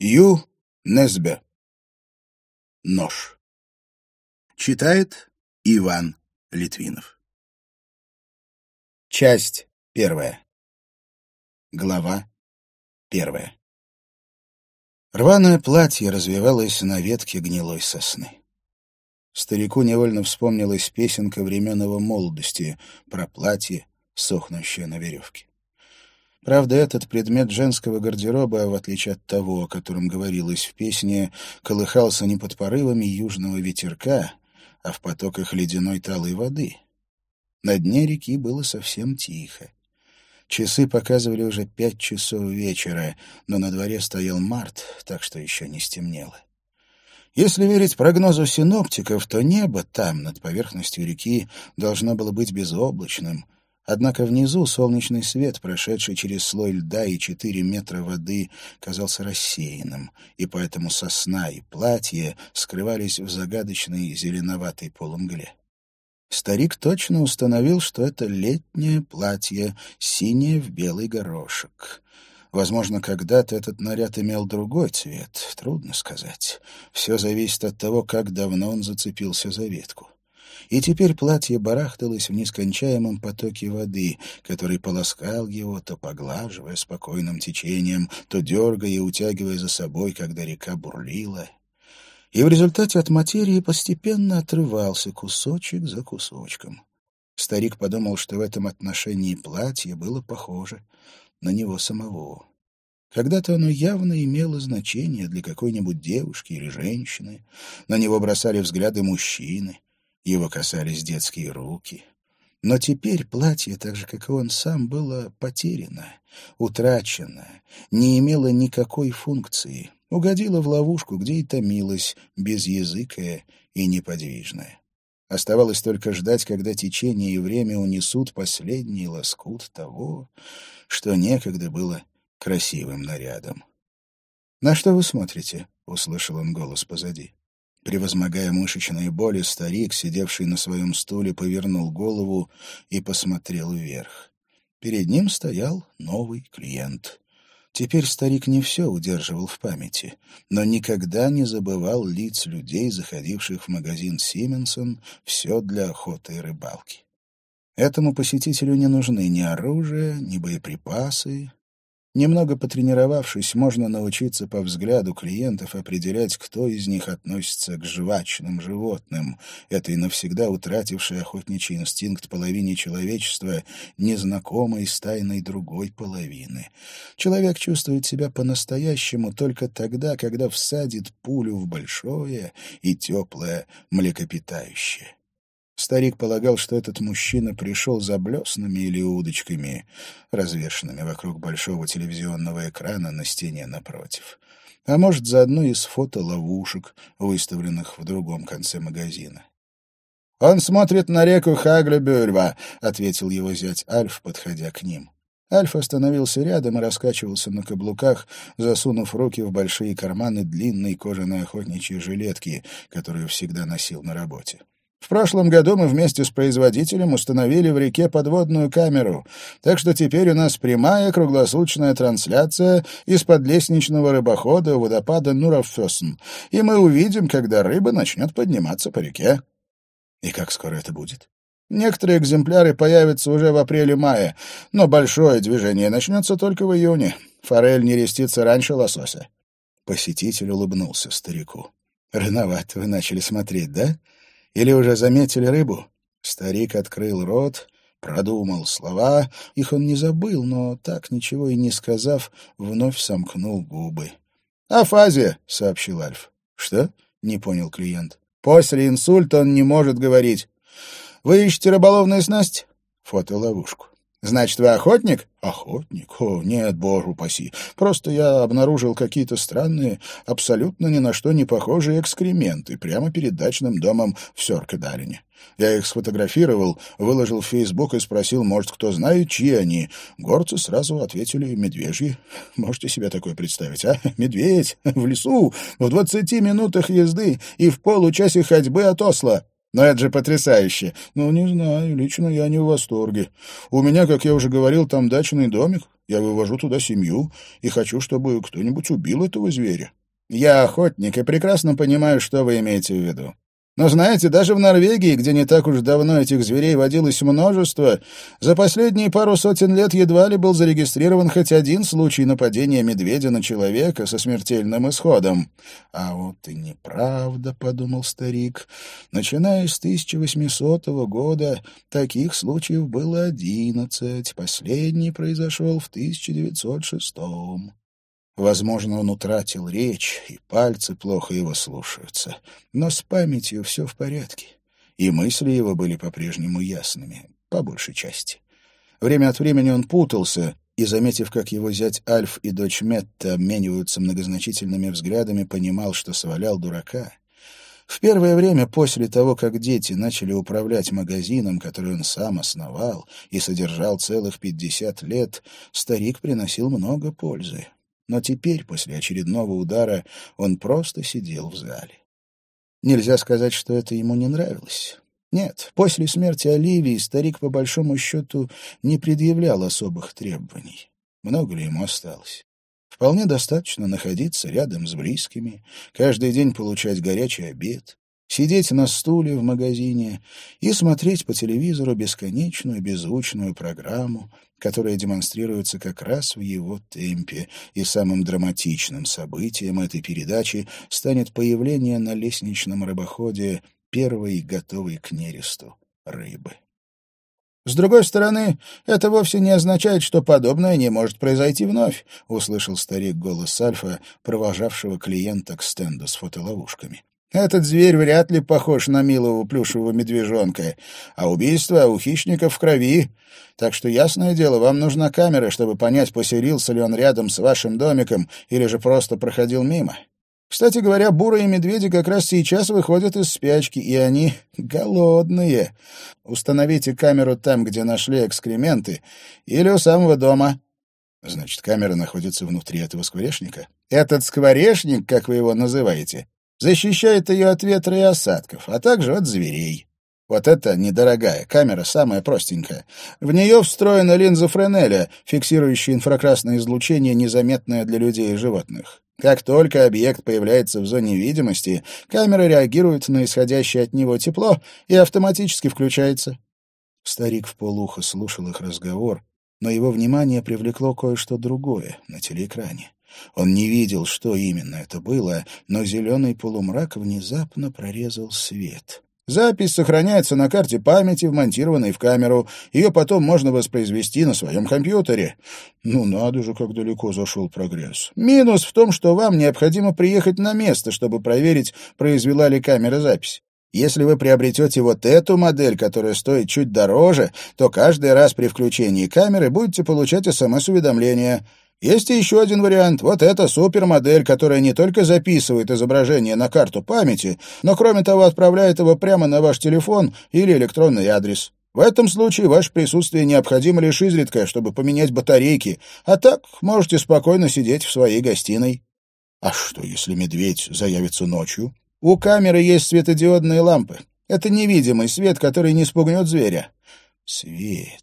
Ю. Несбе. Нож. Читает Иван Литвинов. Часть первая. Глава первая. Рваное платье развивалось на ветке гнилой сосны. Старику невольно вспомнилась песенка времен его молодости про платье, сохнущее на веревке. Правда, этот предмет женского гардероба, в отличие от того, о котором говорилось в песне, колыхался не под порывами южного ветерка, а в потоках ледяной талой воды. На дне реки было совсем тихо. Часы показывали уже пять часов вечера, но на дворе стоял март, так что еще не стемнело. Если верить прогнозу синоптиков, то небо там, над поверхностью реки, должно было быть безоблачным — Однако внизу солнечный свет, прошедший через слой льда и четыре метра воды, казался рассеянным, и поэтому сосна и платье скрывались в загадочной зеленоватой полумгле. Старик точно установил, что это летнее платье, синее в белый горошек. Возможно, когда-то этот наряд имел другой цвет, трудно сказать. Все зависит от того, как давно он зацепился за ветку и теперь платье барахталось в нескончаемом потоке воды, который полоскал его, то поглаживая спокойным течением, то дергая и утягивая за собой, когда река бурлила. И в результате от материи постепенно отрывался кусочек за кусочком. Старик подумал, что в этом отношении платье было похоже на него самого. Когда-то оно явно имело значение для какой-нибудь девушки или женщины. На него бросали взгляды мужчины. Его касались детские руки. Но теперь платье, так же, как и он сам, было потеряно, утрачено, не имело никакой функции, угодило в ловушку, где и томилось, безязыкое и неподвижное. Оставалось только ждать, когда течение и время унесут последний лоскут того, что некогда было красивым нарядом. «На что вы смотрите?» — услышал он голос позади. Превозмогая мышечные боли, старик, сидевший на своем стуле, повернул голову и посмотрел вверх. Перед ним стоял новый клиент. Теперь старик не все удерживал в памяти, но никогда не забывал лиц людей, заходивших в магазин «Сименсон», все для охоты и рыбалки. Этому посетителю не нужны ни оружие, ни боеприпасы, Немного потренировавшись, можно научиться по взгляду клиентов определять, кто из них относится к жвачным животным, этой навсегда утратившей охотничий инстинкт половине человечества, незнакомой с тайной другой половины. Человек чувствует себя по-настоящему только тогда, когда всадит пулю в большое и теплое млекопитающее. Старик полагал, что этот мужчина пришел за блеснами или удочками, развешенными вокруг большого телевизионного экрана на стене напротив. А может, за одну из фотоловушек, выставленных в другом конце магазина. «Он смотрит на реку Хаглебюльва», — ответил его зять Альф, подходя к ним. Альф остановился рядом и раскачивался на каблуках, засунув руки в большие карманы длинной кожаной охотничьей жилетки, которую всегда носил на работе. В прошлом году мы вместе с производителем установили в реке подводную камеру, так что теперь у нас прямая круглосуточная трансляция из-под лестничного рыбохода у водопада Нураффёсн, и мы увидим, когда рыба начнет подниматься по реке. И как скоро это будет? Некоторые экземпляры появятся уже в апреле-мае, но большое движение начнется только в июне. Форель не рестится раньше лосося. Посетитель улыбнулся старику. «Рановато вы начали смотреть, да?» Или уже заметили рыбу? Старик открыл рот, продумал слова. Их он не забыл, но так, ничего и не сказав, вновь сомкнул губы. «Афазия», — сообщил Альф. «Что?» — не понял клиент. «После инсульта он не может говорить. Вы ищете рыболовную снасть?» «Фотоловушку». «Значит, вы охотник?» «Охотник? О, нет, боже упаси. Просто я обнаружил какие-то странные, абсолютно ни на что не похожие экскременты прямо перед дачным домом в Сёркедалине. Я их сфотографировал, выложил в Фейсбук и спросил, может, кто знает, чьи они. Горцы сразу ответили «медвежьи». Можете себе такое представить, а? Медведь в лесу, в двадцати минутах езды и в получасе ходьбы от Осло. Но это же потрясающе. Ну, не знаю, лично я не в восторге. У меня, как я уже говорил, там дачный домик. Я вывожу туда семью и хочу, чтобы кто-нибудь убил этого зверя. Я охотник и прекрасно понимаю, что вы имеете в виду. Но знаете, даже в Норвегии, где не так уж давно этих зверей водилось множество, за последние пару сотен лет едва ли был зарегистрирован хоть один случай нападения медведя на человека со смертельным исходом. «А вот и неправда», — подумал старик. «Начиная с 1800 года таких случаев было одиннадцать, последний произошел в 1906 -м. Возможно, он утратил речь, и пальцы плохо его слушаются. Но с памятью все в порядке. И мысли его были по-прежнему ясными, по большей части. Время от времени он путался, и, заметив, как его зять Альф и дочь Метта обмениваются многозначительными взглядами, понимал, что свалял дурака. В первое время после того, как дети начали управлять магазином, который он сам основал и содержал целых пятьдесят лет, старик приносил много пользы. Но теперь, после очередного удара, он просто сидел в зале. Нельзя сказать, что это ему не нравилось. Нет, после смерти Оливии старик, по большому счету, не предъявлял особых требований. Много ли ему осталось? Вполне достаточно находиться рядом с близкими, каждый день получать горячий обед, сидеть на стуле в магазине и смотреть по телевизору бесконечную беззвучную программу, которая демонстрируется как раз в его темпе, и самым драматичным событием этой передачи станет появление на лестничном рыбоходе первой готовой к нересту рыбы. «С другой стороны, это вовсе не означает, что подобное не может произойти вновь», — услышал старик голос Альфа, провожавшего клиента к стенду с фотоловушками. Этот зверь вряд ли похож на милого плюшевого медвежонка, а убийство у хищников в крови. Так что, ясное дело, вам нужна камера, чтобы понять, поселился ли он рядом с вашим домиком или же просто проходил мимо. Кстати говоря, бурые медведи как раз сейчас выходят из спячки, и они голодные. Установите камеру там, где нашли экскременты, или у самого дома. Значит, камера находится внутри этого скворечника? Этот скворечник, как вы его называете, Защищает ее от ветра и осадков, а также от зверей. Вот это недорогая камера, самая простенькая. В нее встроена линза Френеля, фиксирующая инфракрасное излучение, незаметное для людей и животных. Как только объект появляется в зоне видимости, камера реагирует на исходящее от него тепло и автоматически включается. Старик в полухо слушал их разговор, но его внимание привлекло кое-что другое на телеэкране. Он не видел, что именно это было, но зеленый полумрак внезапно прорезал свет. Запись сохраняется на карте памяти, вмонтированной в камеру. Ее потом можно воспроизвести на своем компьютере. Ну, надо же, как далеко зашел прогресс. Минус в том, что вам необходимо приехать на место, чтобы проверить, произвела ли камера запись. Если вы приобретете вот эту модель, которая стоит чуть дороже, то каждый раз при включении камеры будете получать СМС-уведомления. Есть и еще один вариант. Вот эта супермодель, которая не только записывает изображение на карту памяти, но, кроме того, отправляет его прямо на ваш телефон или электронный адрес. В этом случае ваше присутствие необходимо лишь изредка, чтобы поменять батарейки, а так можете спокойно сидеть в своей гостиной. А что, если медведь заявится ночью? У камеры есть светодиодные лампы. Это невидимый свет, который не спугнет зверя. Свет.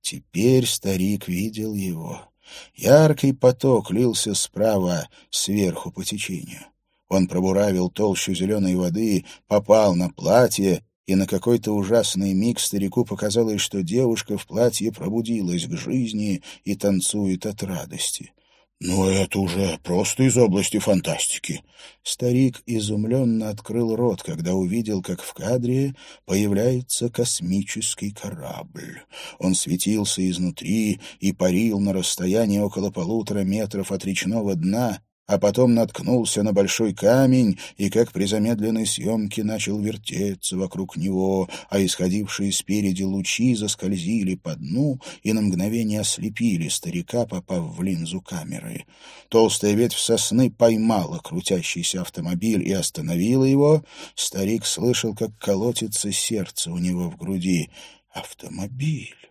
Теперь старик видел его. Яркий поток лился справа, сверху по течению. Он пробуравил толщу зеленой воды, попал на платье, и на какой-то ужасный миг старику показалось, что девушка в платье пробудилась к жизни и танцует от радости. «Но это уже просто из области фантастики». Старик изумленно открыл рот, когда увидел, как в кадре появляется космический корабль. Он светился изнутри и парил на расстоянии около полутора метров от речного дна, а потом наткнулся на большой камень и, как при замедленной съемке, начал вертеться вокруг него, а исходившие спереди лучи заскользили по дну и на мгновение ослепили старика, попав в линзу камеры. Толстая ветвь сосны поймала крутящийся автомобиль и остановила его. Старик слышал, как колотится сердце у него в груди. «Автомобиль!»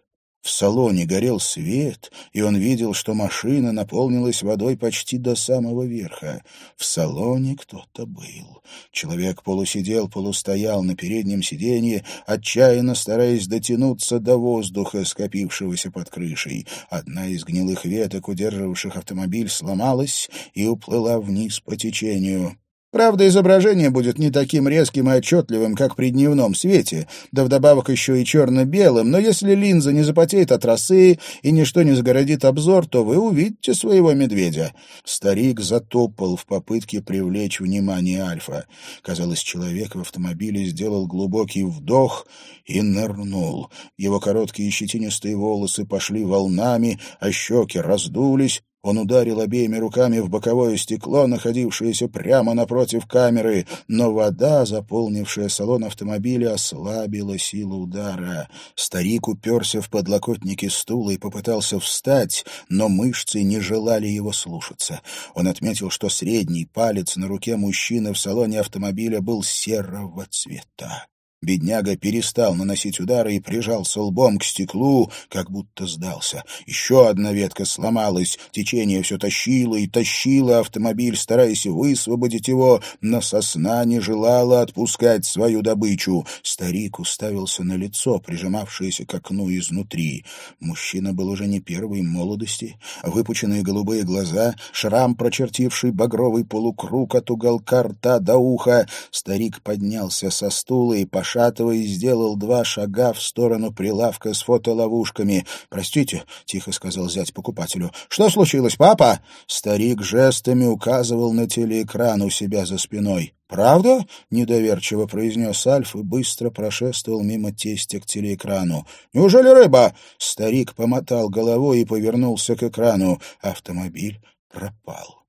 В салоне горел свет, и он видел, что машина наполнилась водой почти до самого верха. В салоне кто-то был. Человек полусидел, полустоял на переднем сиденье, отчаянно стараясь дотянуться до воздуха, скопившегося под крышей. Одна из гнилых веток, удерживавших автомобиль, сломалась и уплыла вниз по течению. Правда, изображение будет не таким резким и отчетливым, как при дневном свете, да вдобавок еще и черно-белым, но если линза не запотеет от росы и ничто не загородит обзор, то вы увидите своего медведя. Старик затопал в попытке привлечь внимание Альфа. Казалось, человек в автомобиле сделал глубокий вдох и нырнул. Его короткие щетинистые волосы пошли волнами, а щеки раздулись, он ударил обеими руками в боковое стекло, находившееся прямо напротив камеры, но вода, заполнившая салон автомобиля, ослабила силу удара. Старик уперся в подлокотники стула и попытался встать, но мышцы не желали его слушаться. Он отметил, что средний палец на руке мужчины в салоне автомобиля был серого цвета. Бедняга перестал наносить удары и прижался лбом к стеклу, как будто сдался. Еще одна ветка сломалась, течение все тащило и тащило автомобиль, стараясь высвободить его, но сосна не желала отпускать свою добычу. Старик уставился на лицо, прижимавшееся к окну изнутри. Мужчина был уже не первой молодости. Выпученные голубые глаза, шрам, прочертивший багровый полукруг от уголка рта до уха. Старик поднялся со стула и пошел пошатываясь, сделал два шага в сторону прилавка с фотоловушками. «Простите», — тихо сказал зять покупателю. «Что случилось, папа?» Старик жестами указывал на телеэкран у себя за спиной. «Правда?» — недоверчиво произнес Альф и быстро прошествовал мимо тестя к телеэкрану. «Неужели рыба?» Старик помотал головой и повернулся к экрану. Автомобиль пропал.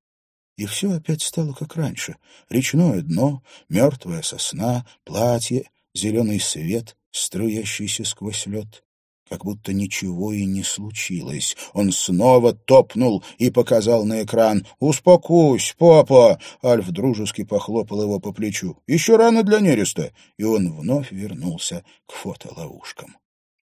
И все опять стало как раньше. Речное дно, мертвая сосна, платье, зеленый свет, струящийся сквозь лед. Как будто ничего и не случилось. Он снова топнул и показал на экран. «Успокойся, папа!» Альф дружески похлопал его по плечу. «Еще рано для нереста!» И он вновь вернулся к фотоловушкам.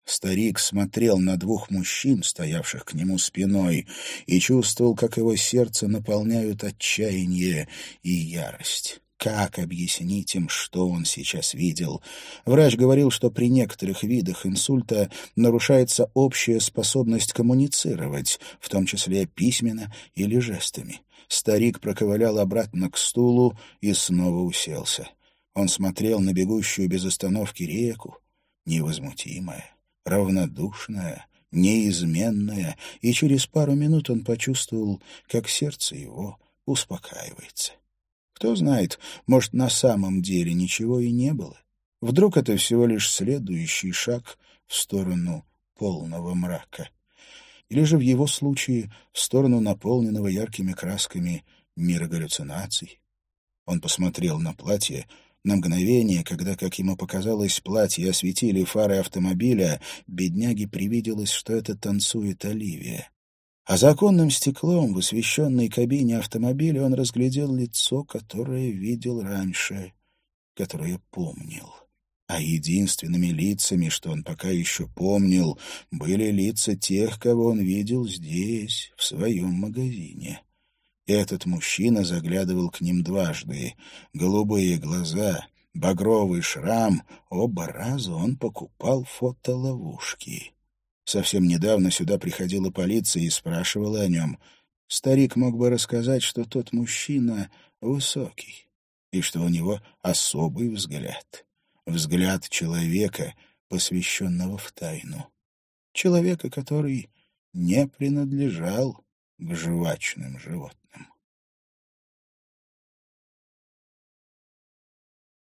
Старик смотрел на двух мужчин, стоявших к нему спиной, и чувствовал, как его сердце наполняют отчаяние и ярость. Как объяснить им, что он сейчас видел? Врач говорил, что при некоторых видах инсульта нарушается общая способность коммуницировать, в том числе письменно или жестами. Старик проковылял обратно к стулу и снова уселся. Он смотрел на бегущую без остановки реку, невозмутимая, равнодушная, неизменная, и через пару минут он почувствовал, как сердце его успокаивается. Кто знает, может, на самом деле ничего и не было. Вдруг это всего лишь следующий шаг в сторону полного мрака. Или же в его случае в сторону наполненного яркими красками мира галлюцинаций. Он посмотрел на платье, на мгновение, когда, как ему показалось, платье осветили фары автомобиля, бедняге привиделось, что это танцует Оливия. А за оконным стеклом в освещенной кабине автомобиля он разглядел лицо, которое видел раньше, которое помнил. А единственными лицами, что он пока еще помнил, были лица тех, кого он видел здесь, в своем магазине. Этот мужчина заглядывал к ним дважды. Голубые глаза, багровый шрам — оба раза он покупал фотоловушки. Совсем недавно сюда приходила полиция и спрашивала о нем. Старик мог бы рассказать, что тот мужчина высокий и что у него особый взгляд. Взгляд человека, посвященного в тайну. Человека, который не принадлежал к жвачным животным.